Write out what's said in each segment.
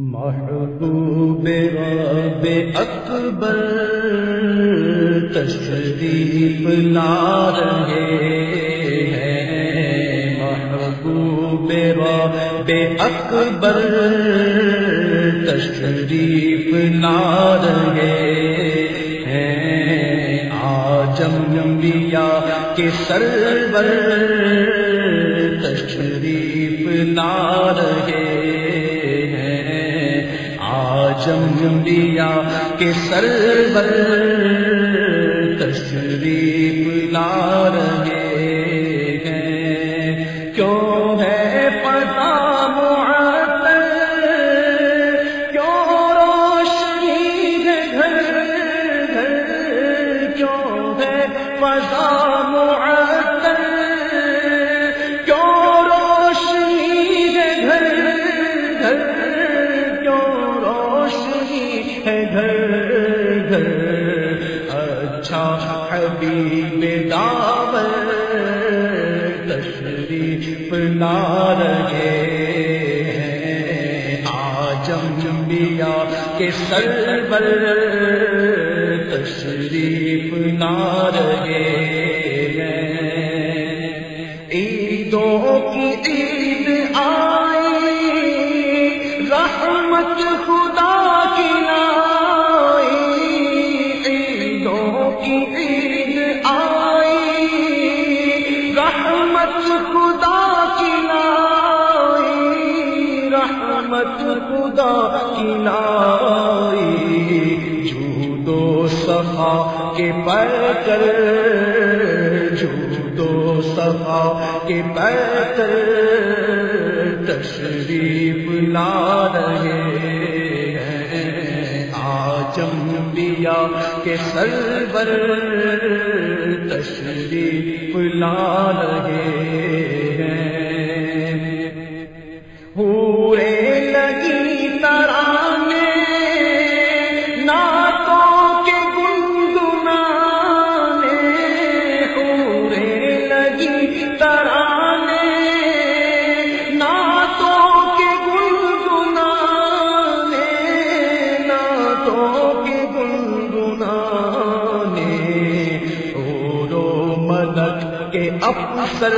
محبوب رب اکبر تشریف لا رہے ہیں۔ محبوب رب اکبر تشریف لا رہے ہیں۔ آجم انبیاء کے سرور کے سرور تشریف لا رہے ہیں۔ کیوں ہے پتا کیوں روشنی ہے گھر گھر؟ کیوں ہے پتا پلا رہے ہیں۔ آج جمبیا کے سرور تشریف لا رہے ہیں۔ عیدوں کی عید خدا کی لائی جھوٹو صفا کے پر کر جھوٹو صفا کے پر کر تشریف لا رہے انبیاء کے سرور تشریف لا رہے ناتوں کے رو ملک کے افسر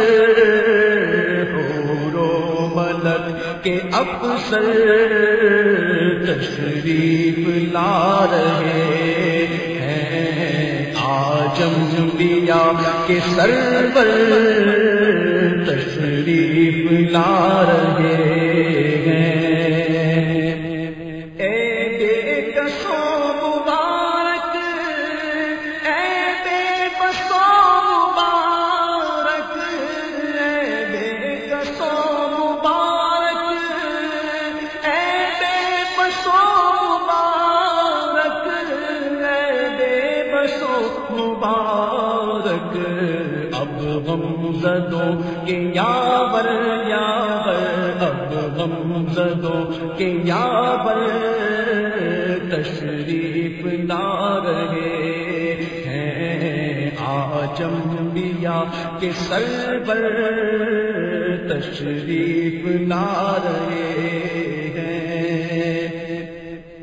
رو ملک کے افسر، تشریف لا رہے ہیں، آجم انبیاء کے سرور، تشریف لا رہے غم زدوں کے یاور یاور، اب غم زدوں کے یاور، تشریف لا رہے ہیں۔ آجم انبیاء کے سرور تشریف لا رہے ہیں۔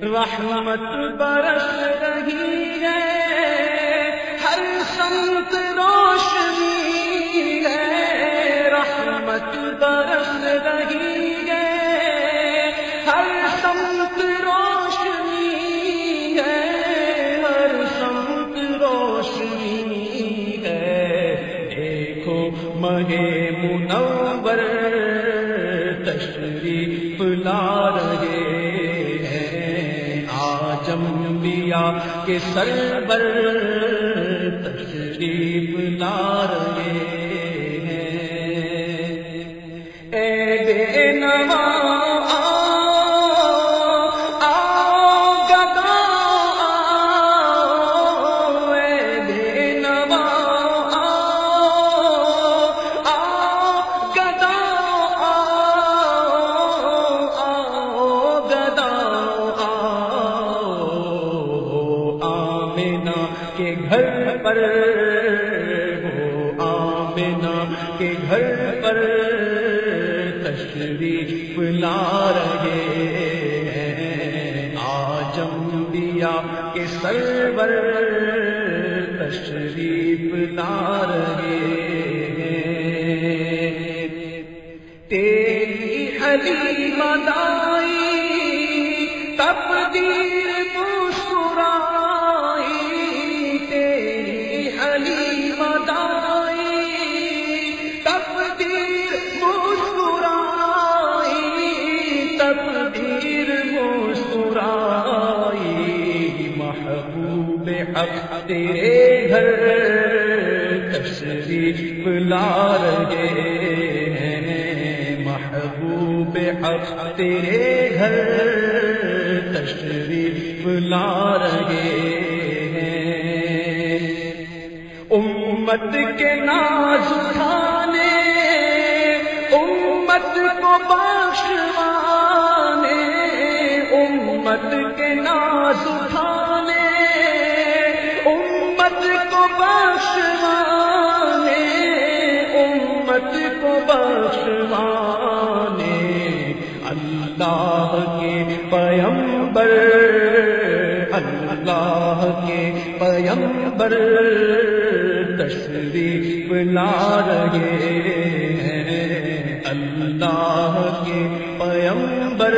رحمت برس رہی ہے۔ جمبیا انبیاء کے سرور تشریف لارے پر ہو آمنا کے گھر پر تشریف لا رہے ہیں۔ آج کے سرور تشریف لا رہے ہیں۔ تیری علی حق تیرے گھر تشریف لا رہے ہیں، محبوب حق تیرے گھر تشریف لا رہے ہیں۔ امت کے ناز تھا پیمبر اللہ کے پیمبر تشریف لا رہے ہیں۔ اللہ کے پیمبر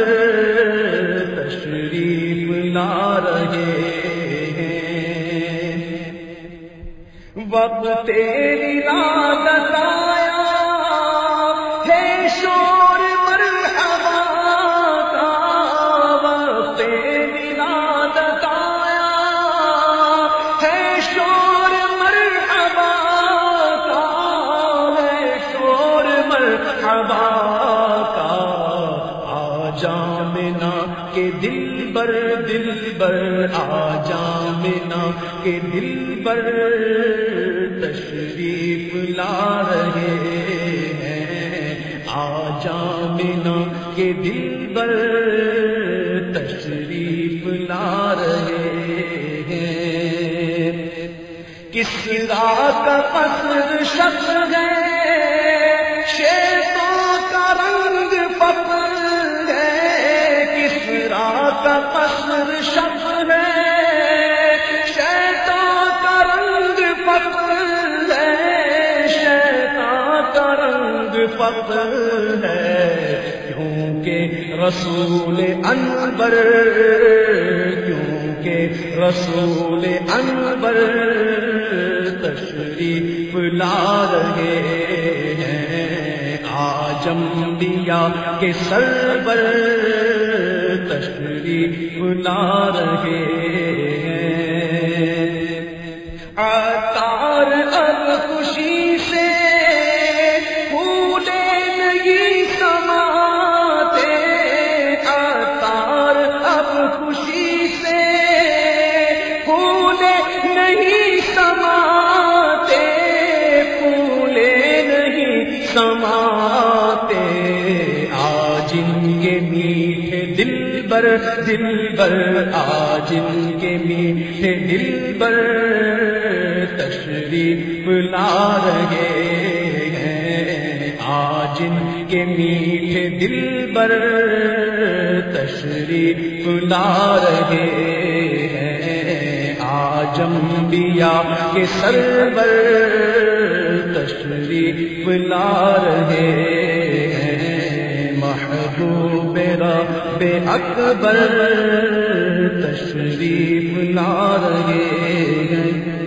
تشریف لا رہے ہیں۔ وقت تیری عادت آیا، ہے شور بر دل بر آ جامنا کے دل بر تشریف لا رہے ہیں۔ آ جامنا کے دل بر تشریف لا رہے ہیں۔ کس رات کا قصر شخص رنگ ہے کیونکہ رسول انبر کیونکہ رسول انبر تشریف لا رہے ہیں۔ آجم دیا کے سربر تشریف لا رہے نہیں سماتے، پھولے نہیں سماتے۔ آج ان کے میٹھے دل بر دل بر آج ان کے میٹھے دل بر تشریف لا رہے ہیں۔ آج ان کے میٹھے دل بر تشریف لا رہے ہیں آج انبیاء کے سرور تشریف لا رہے ہیں۔ محبوب رب اکبر تشریف لا رہے